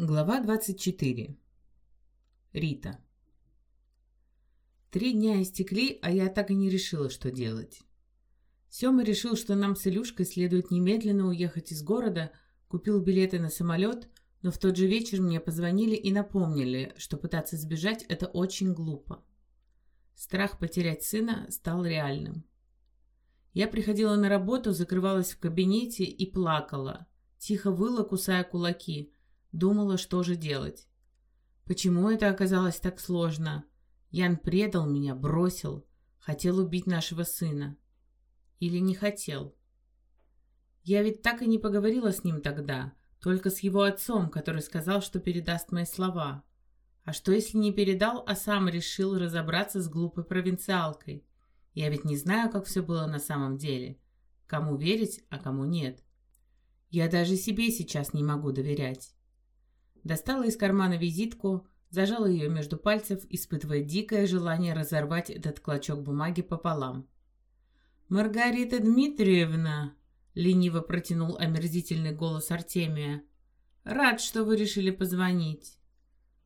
Глава 24. Рита. Три дня истекли, а я так и не решила, что делать. Сёма решил, что нам с Илюшкой следует немедленно уехать из города, купил билеты на самолет, но в тот же вечер мне позвонили и напомнили, что пытаться сбежать – это очень глупо. Страх потерять сына стал реальным. Я приходила на работу, закрывалась в кабинете и плакала, тихо выла, кусая кулаки – Думала, что же делать. Почему это оказалось так сложно? Ян предал меня, бросил, хотел убить нашего сына. Или не хотел? Я ведь так и не поговорила с ним тогда, только с его отцом, который сказал, что передаст мои слова. А что, если не передал, а сам решил разобраться с глупой провинциалкой? Я ведь не знаю, как все было на самом деле. Кому верить, а кому нет. Я даже себе сейчас не могу доверять. Достала из кармана визитку, зажала ее между пальцев, испытывая дикое желание разорвать этот клочок бумаги пополам. «Маргарита Дмитриевна!» — лениво протянул омерзительный голос Артемия. «Рад, что вы решили позвонить.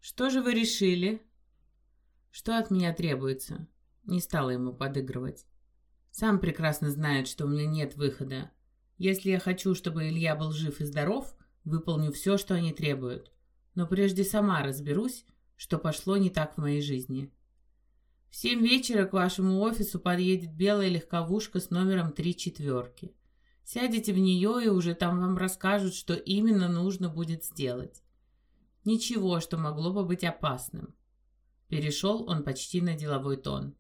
Что же вы решили?» «Что от меня требуется?» Не стала ему подыгрывать. «Сам прекрасно знает, что у меня нет выхода. Если я хочу, чтобы Илья был жив и здоров, выполню все, что они требуют но прежде сама разберусь, что пошло не так в моей жизни. В семь вечера к вашему офису подъедет белая легковушка с номером три четверки. Сядете в нее, и уже там вам расскажут, что именно нужно будет сделать. Ничего, что могло бы быть опасным. Перешел он почти на деловой тон.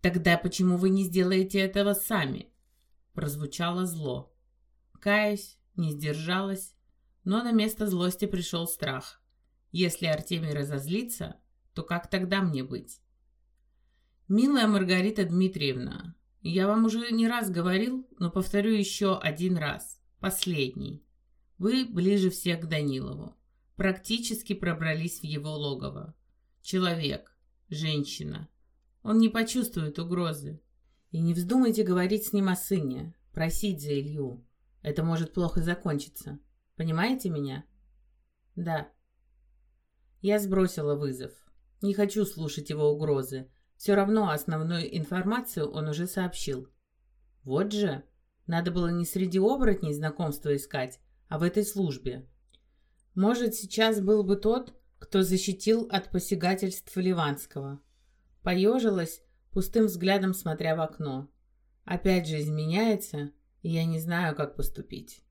«Тогда почему вы не сделаете этого сами?» Прозвучало зло. Каясь, не сдержалась, но на место злости пришел страх. Если Артемий разозлится, то как тогда мне быть? Милая Маргарита Дмитриевна, я вам уже не раз говорил, но повторю еще один раз, последний. Вы ближе всех к Данилову. Практически пробрались в его логово. Человек, женщина. Он не почувствует угрозы. И не вздумайте говорить с ним о сыне, просить за Илью. Это может плохо закончиться. Понимаете меня? Да. Я сбросила вызов. Не хочу слушать его угрозы. Все равно основную информацию он уже сообщил. Вот же. Надо было не среди оборотней знакомства искать, а в этой службе. Может, сейчас был бы тот, кто защитил от посягательств Ливанского. Поежилась, пустым взглядом смотря в окно. Опять же изменяется, и я не знаю, как поступить.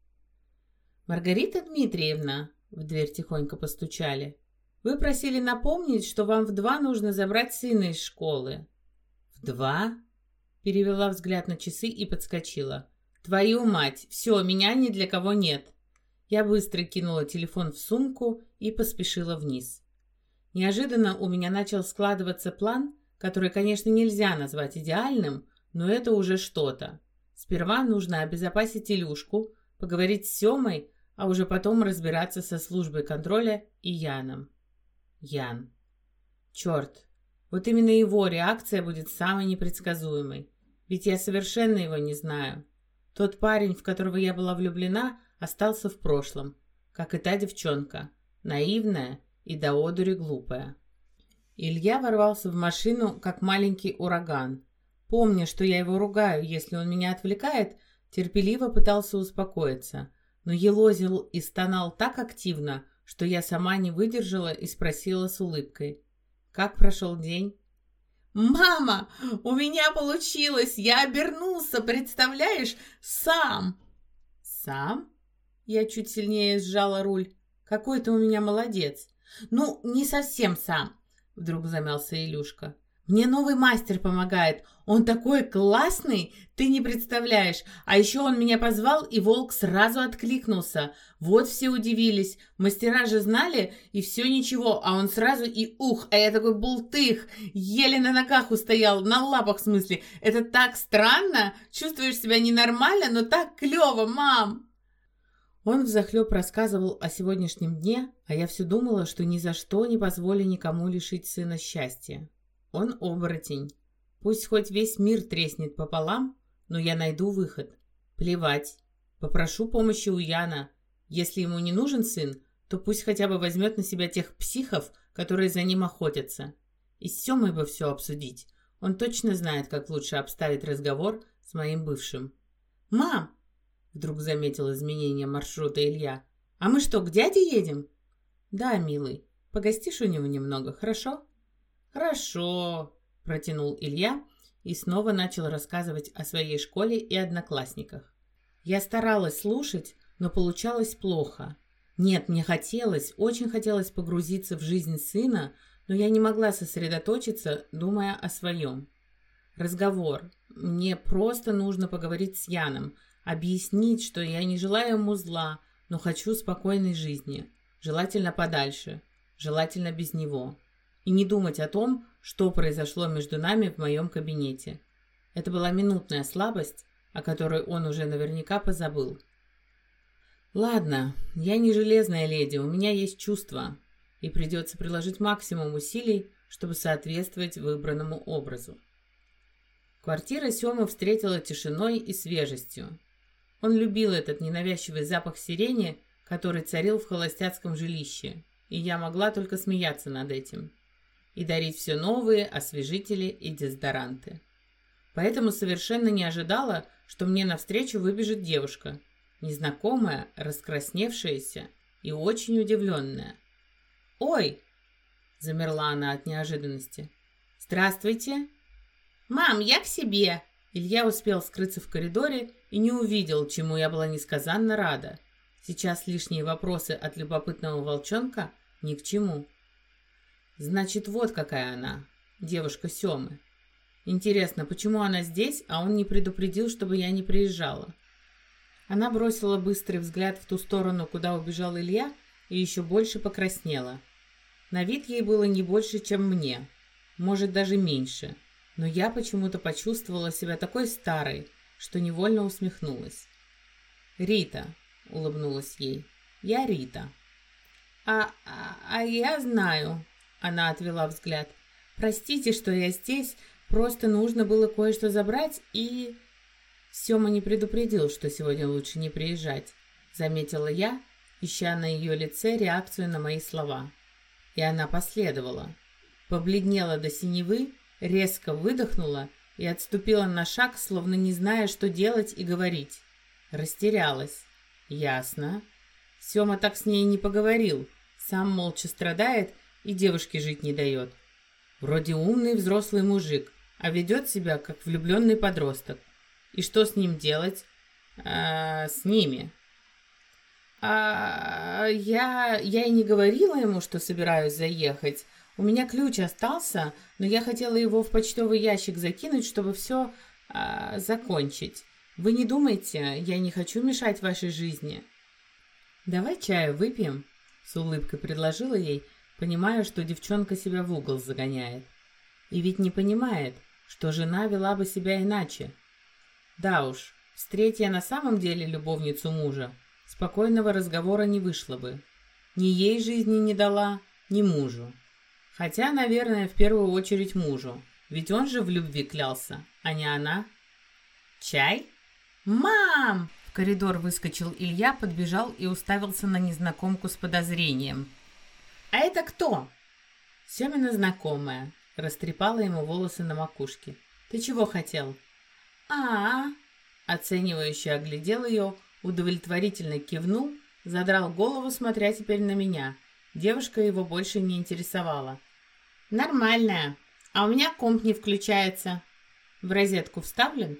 «Маргарита Дмитриевна!» — в дверь тихонько постучали. «Вы просили напомнить, что вам в два нужно забрать сына из школы». «В два?» — перевела взгляд на часы и подскочила. «Твою мать! Все, меня ни для кого нет!» Я быстро кинула телефон в сумку и поспешила вниз. Неожиданно у меня начал складываться план, который, конечно, нельзя назвать идеальным, но это уже что-то. Сперва нужно обезопасить Илюшку, поговорить с Семой, а уже потом разбираться со службой контроля и Яном. Ян. Черт, вот именно его реакция будет самой непредсказуемой. Ведь я совершенно его не знаю. Тот парень, в которого я была влюблена, остался в прошлом, как и та девчонка, наивная и до одури глупая. Илья ворвался в машину, как маленький ураган. Помня, что я его ругаю, если он меня отвлекает, терпеливо пытался успокоиться – но елозил и стонал так активно, что я сама не выдержала и спросила с улыбкой. «Как прошел день?» «Мама, у меня получилось! Я обернулся, представляешь, сам!» «Сам?» Я чуть сильнее сжала руль. «Какой ты у меня молодец!» «Ну, не совсем сам!» Вдруг замялся Илюшка. Мне новый мастер помогает. Он такой классный, ты не представляешь. А еще он меня позвал, и волк сразу откликнулся. Вот все удивились. Мастера же знали, и все ничего. А он сразу и ух, а я такой бултых. Еле на ногах устоял, на лапах в смысле. Это так странно. Чувствуешь себя ненормально, но так клево, мам. Он взахлеб рассказывал о сегодняшнем дне, а я все думала, что ни за что не позволю никому лишить сына счастья. Он оборотень. Пусть хоть весь мир треснет пополам, но я найду выход. Плевать. Попрошу помощи у Яна. Если ему не нужен сын, то пусть хотя бы возьмет на себя тех психов, которые за ним охотятся. И с Семой бы все обсудить. Он точно знает, как лучше обставить разговор с моим бывшим. «Мам!» — вдруг заметил изменение маршрута Илья. «А мы что, к дяде едем?» «Да, милый. Погостишь у него немного, хорошо?» «Хорошо», — протянул Илья и снова начал рассказывать о своей школе и одноклассниках. Я старалась слушать, но получалось плохо. Нет, мне хотелось, очень хотелось погрузиться в жизнь сына, но я не могла сосредоточиться, думая о своем. Разговор. Мне просто нужно поговорить с Яном, объяснить, что я не желаю ему зла, но хочу спокойной жизни, желательно подальше, желательно без него. И не думать о том, что произошло между нами в моем кабинете. Это была минутная слабость, о которой он уже наверняка позабыл. Ладно, я не железная леди, у меня есть чувства, и придется приложить максимум усилий, чтобы соответствовать выбранному образу. Квартира Семы встретила тишиной и свежестью. Он любил этот ненавязчивый запах сирени, который царил в холостяцком жилище, и я могла только смеяться над этим и дарить все новые освежители и дезодоранты. Поэтому совершенно не ожидала, что мне навстречу выбежит девушка, незнакомая, раскрасневшаяся и очень удивленная. «Ой!» – замерла она от неожиданности. «Здравствуйте!» «Мам, я к себе!» Илья успел скрыться в коридоре и не увидел, чему я была несказанно рада. Сейчас лишние вопросы от любопытного волчонка ни к чему. Значит, вот какая она, девушка Семы. Интересно, почему она здесь, а он не предупредил, чтобы я не приезжала? Она бросила быстрый взгляд в ту сторону, куда убежал Илья, и еще больше покраснела. На вид ей было не больше, чем мне, может, даже меньше, но я почему-то почувствовала себя такой старой, что невольно усмехнулась. «Рита», — улыбнулась ей, — «я Рита». «А, а, а я знаю», она отвела взгляд. «Простите, что я здесь. Просто нужно было кое-что забрать и...» Сёма не предупредил, что сегодня лучше не приезжать. Заметила я, ища на ее лице реакцию на мои слова. И она последовала. Побледнела до синевы, резко выдохнула и отступила на шаг, словно не зная, что делать и говорить. Растерялась. Ясно. Сёма так с ней не поговорил. Сам молча страдает и девушке жить не дает. Вроде умный взрослый мужик, а ведет себя как влюбленный подросток. И что с ним делать? А, с ними. А, я, я и не говорила ему, что собираюсь заехать. У меня ключ остался, но я хотела его в почтовый ящик закинуть, чтобы все а, закончить. Вы не думайте, я не хочу мешать вашей жизни. Давай чаю выпьем, с улыбкой предложила ей, понимая, что девчонка себя в угол загоняет. И ведь не понимает, что жена вела бы себя иначе. Да уж, встретя на самом деле любовницу мужа, спокойного разговора не вышло бы. Ни ей жизни не дала, ни мужу. Хотя, наверное, в первую очередь мужу, ведь он же в любви клялся, а не она. «Чай?» «Мам!» В коридор выскочил Илья, подбежал и уставился на незнакомку с подозрением – «А это кто?» Семина знакомая. Растрепала ему волосы на макушке. «Ты чего хотел?» а, -а, Оценивающе оглядел ее, удовлетворительно кивнул, задрал голову, смотря теперь на меня. Девушка его больше не интересовала. «Нормальная. А у меня комп не включается». «В розетку вставлен?»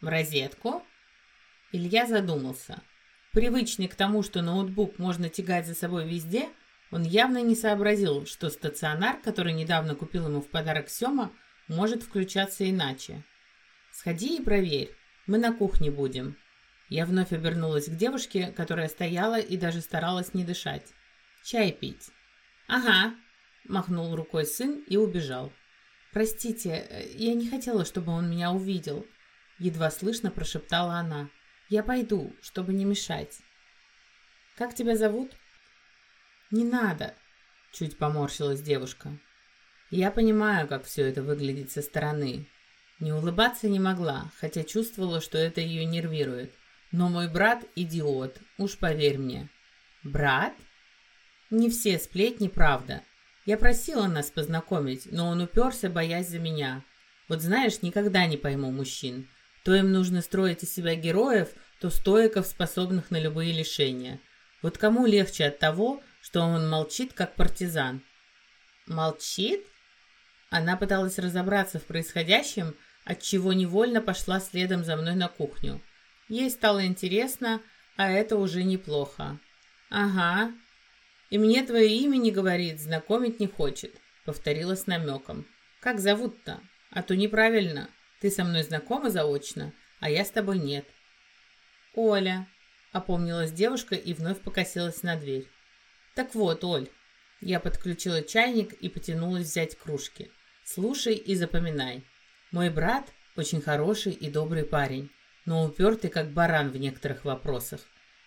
«В розетку?» Илья задумался. Привычный к тому, что ноутбук можно тягать за собой везде, он явно не сообразил, что стационар, который недавно купил ему в подарок Сёма, может включаться иначе. «Сходи и проверь. Мы на кухне будем». Я вновь обернулась к девушке, которая стояла и даже старалась не дышать. «Чай пить». «Ага», — махнул рукой сын и убежал. «Простите, я не хотела, чтобы он меня увидел», — едва слышно прошептала она. «Я пойду, чтобы не мешать». «Как тебя зовут?» «Не надо!» — чуть поморщилась девушка. Я понимаю, как все это выглядит со стороны. Не улыбаться не могла, хотя чувствовала, что это ее нервирует. Но мой брат – идиот, уж поверь мне. «Брат?» Не все сплетни правда. Я просила нас познакомить, но он уперся, боясь за меня. Вот знаешь, никогда не пойму мужчин. То им нужно строить из себя героев, то стоиков, способных на любые лишения. Вот кому легче от того, что он молчит, как партизан? Молчит? Она пыталась разобраться в происходящем, отчего невольно пошла следом за мной на кухню. Ей стало интересно, а это уже неплохо. «Ага. И мне твое имя не говорит, знакомить не хочет», — повторила с намеком. «Как зовут-то? А то неправильно. Ты со мной знакома заочно, а я с тобой нет». «Оля», — опомнилась девушка и вновь покосилась на дверь. «Так вот, Оль». Я подключила чайник и потянулась взять кружки. «Слушай и запоминай. Мой брат очень хороший и добрый парень, но упертый как баран в некоторых вопросах.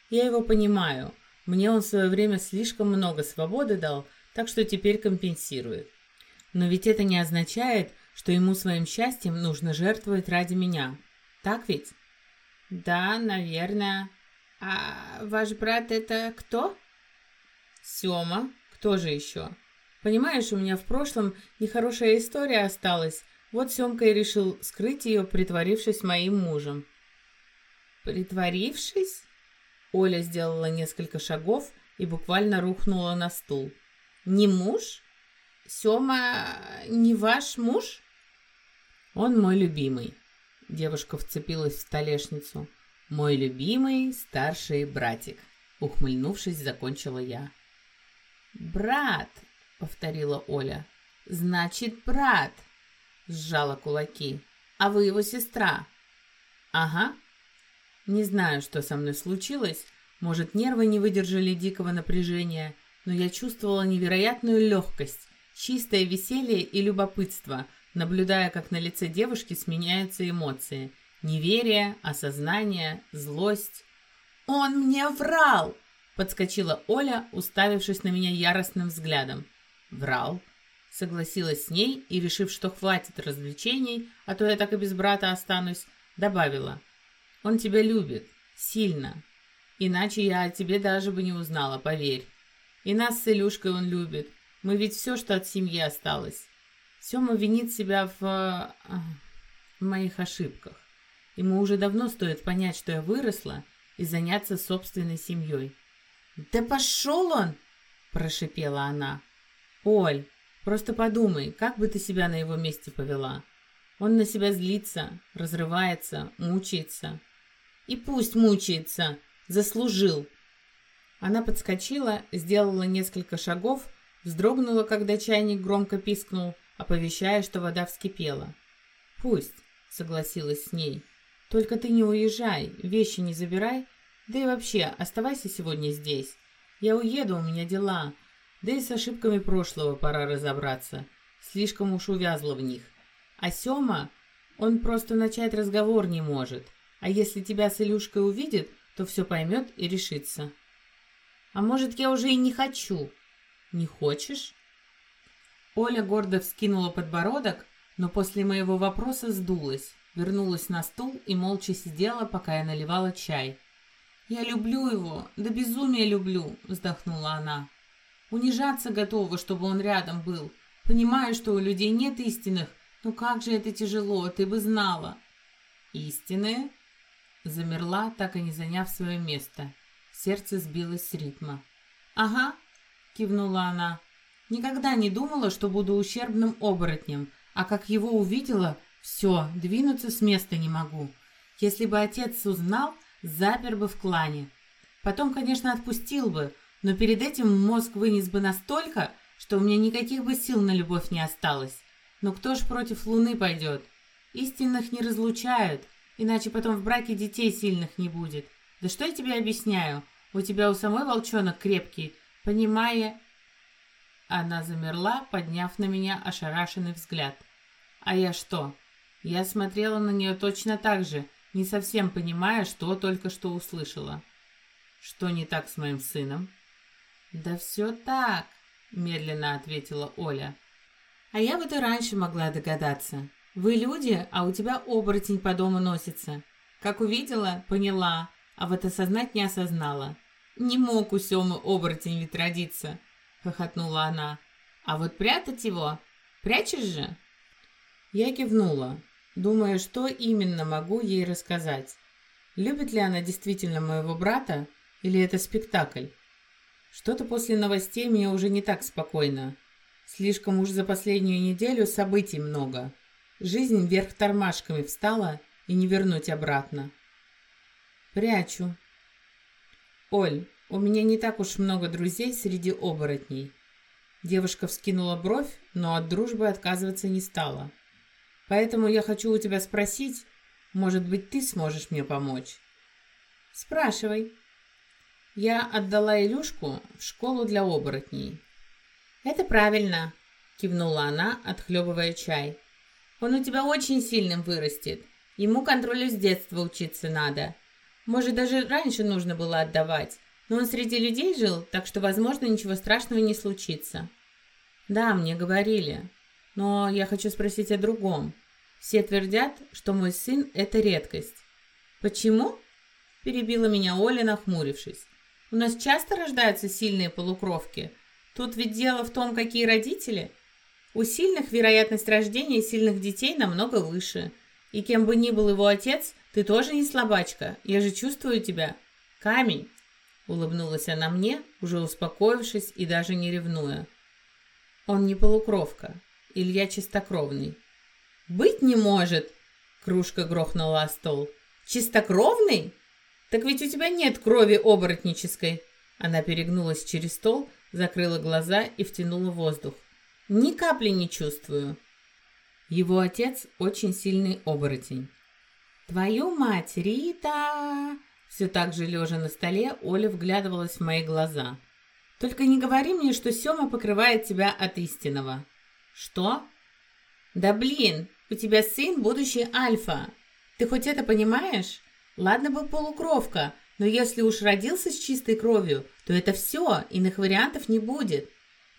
Я его понимаю. Мне он в свое время слишком много свободы дал, так что теперь компенсирует. Но ведь это не означает, что ему своим счастьем нужно жертвовать ради меня. Так ведь? Да, наверное. А ваш брат это кто? Сёма. Кто же еще? Понимаешь, у меня в прошлом нехорошая история осталась. Вот Семка и решил скрыть ее, притворившись моим мужем. Притворившись? Оля сделала несколько шагов и буквально рухнула на стул. Не муж? Сема не ваш муж? Он мой любимый. Девушка вцепилась в столешницу. Мой любимый старший братик. Ухмыльнувшись, закончила я. «Брат!» — повторила Оля. «Значит, брат!» — сжала кулаки. «А вы его сестра?» «Ага». Не знаю, что со мной случилось. Может, нервы не выдержали дикого напряжения, но я чувствовала невероятную легкость, чистое веселье и любопытство, наблюдая, как на лице девушки сменяются эмоции. Неверие, осознание, злость. «Он мне врал!» Подскочила Оля, уставившись на меня яростным взглядом. Врал. Согласилась с ней и, решив, что хватит развлечений, а то я так и без брата останусь, добавила. Он тебя любит. Сильно. Иначе я о тебе даже бы не узнала, поверь. И нас с Илюшкой он любит. Мы ведь все, что от семьи осталось. Сема винит себя в... в моих ошибках. Ему уже давно стоит понять, что я выросла, и заняться собственной семьей. «Да пошел он!» – прошипела она. «Оль, просто подумай, как бы ты себя на его месте повела? Он на себя злится, разрывается, мучается. И пусть мучается, заслужил!» Она подскочила, сделала несколько шагов, вздрогнула, когда чайник громко пискнул, оповещая, что вода вскипела. «Пусть», — согласилась с ней. «Только ты не уезжай, вещи не забирай да и вообще, оставайся сегодня здесь. Я уеду, у меня дела. Да и с ошибками прошлого пора разобраться. Слишком уж увязла в них. А Сёма, он просто начать разговор не может. А если тебя с Илюшкой увидит, то все поймет и решится. А может, я уже и не хочу? Не хочешь? Оля гордо вскинула подбородок, но после моего вопроса сдулась, вернулась на стул и молча сидела, пока я наливала чай. «Я люблю его, до да безумия люблю», — вздохнула она. «Унижаться готова, чтобы он рядом был. Понимаю, что у людей нет истинных, но как же это тяжело, ты бы знала». «Истинные?» Замерла, так и не заняв свое место. Сердце сбилось с ритма. «Ага», — кивнула она. «Никогда не думала, что буду ущербным оборотнем, а как его увидела, все, двинуться с места не могу. Если бы отец узнал, запер бы в клане. Потом, конечно, отпустил бы, но перед этим мозг вынес бы настолько, что у меня никаких бы сил на любовь не осталось. Но кто ж против Луны пойдет? Истинных не разлучают, иначе потом в браке детей сильных не будет. Да что я тебе объясняю? У тебя у самой волчонок крепкий, понимая... Она замерла, подняв на меня ошарашенный взгляд. А я что? Я смотрела на нее точно так же, не совсем понимая, что только что услышала. «Что не так с моим сыном?» «Да все так», — медленно ответила Оля. «А я вот и раньше могла догадаться. Вы люди, а у тебя оборотень по дому носится. Как увидела, поняла, а вот осознать не осознала. Не мог у Семы оборотень ведь родиться. — хохотнула она. «А вот прятать его? Прячешь же?» Я кивнула, думая, что именно могу ей рассказать. Любит ли она действительно моего брата, или это спектакль? Что-то после новостей мне уже не так спокойно. Слишком уж за последнюю неделю событий много. Жизнь вверх тормашками встала и не вернуть обратно. Прячу. Оль, у меня не так уж много друзей среди оборотней. Девушка вскинула бровь, но от дружбы отказываться не стала. Поэтому я хочу у тебя спросить, может быть, ты сможешь мне помочь? Спрашивай. Я отдала Илюшку в школу для оборотней. Это правильно, кивнула она, отхлебывая чай. Он у тебя очень сильным вырастет. Ему контролю с детства учиться надо. Может, даже раньше нужно было отдавать. Но он среди людей жил, так что, возможно, ничего страшного не случится. Да, мне говорили. Но я хочу спросить о другом. Все твердят, что мой сын – это редкость. Почему? Перебила меня Оля, нахмурившись. У нас часто рождаются сильные полукровки. Тут ведь дело в том, какие родители. У сильных вероятность рождения сильных детей намного выше. И кем бы ни был его отец, ты тоже не слабачка. Я же чувствую тебя. Камень. Улыбнулась она мне, уже успокоившись и даже не ревнуя. Он не полукровка. Илья чистокровный. «Быть не может!» Кружка грохнула о стол. «Чистокровный? Так ведь у тебя нет крови оборотнической!» Она перегнулась через стол, закрыла глаза и втянула воздух. «Ни капли не чувствую!» Его отец очень сильный оборотень. «Твою мать, Рита!» Все так же лежа на столе, Оля вглядывалась в мои глаза. «Только не говори мне, что Сема покрывает тебя от истинного». «Что?» «Да блин, у тебя сын будущий Альфа. Ты хоть это понимаешь? Ладно бы полукровка, но если уж родился с чистой кровью, то это все, иных вариантов не будет.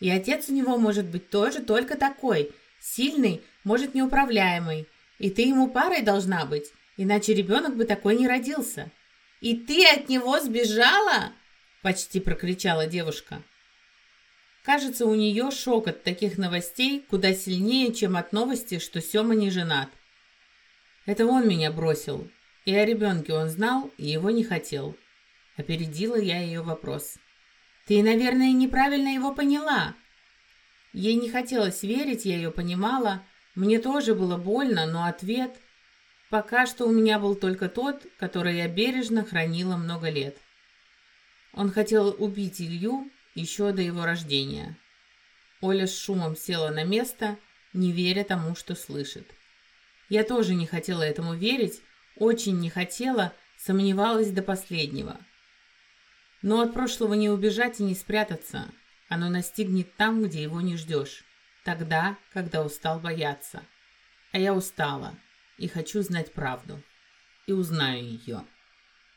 И отец у него может быть тоже только такой, сильный, может неуправляемый. И ты ему парой должна быть, иначе ребенок бы такой не родился». «И ты от него сбежала?» – почти прокричала девушка. Кажется, у нее шок от таких новостей куда сильнее, чем от новости, что Сема не женат. Это он меня бросил, и о ребенке он знал и его не хотел. Опередила я ее вопрос. «Ты, наверное, неправильно его поняла». Ей не хотелось верить, я ее понимала. Мне тоже было больно, но ответ... Пока что у меня был только тот, который я бережно хранила много лет. Он хотел убить Илью еще до его рождения. Оля с шумом села на место, не веря тому, что слышит. Я тоже не хотела этому верить, очень не хотела, сомневалась до последнего. Но от прошлого не убежать и не спрятаться. Оно настигнет там, где его не ждешь. Тогда, когда устал бояться. А я устала и хочу знать правду. И узнаю ее.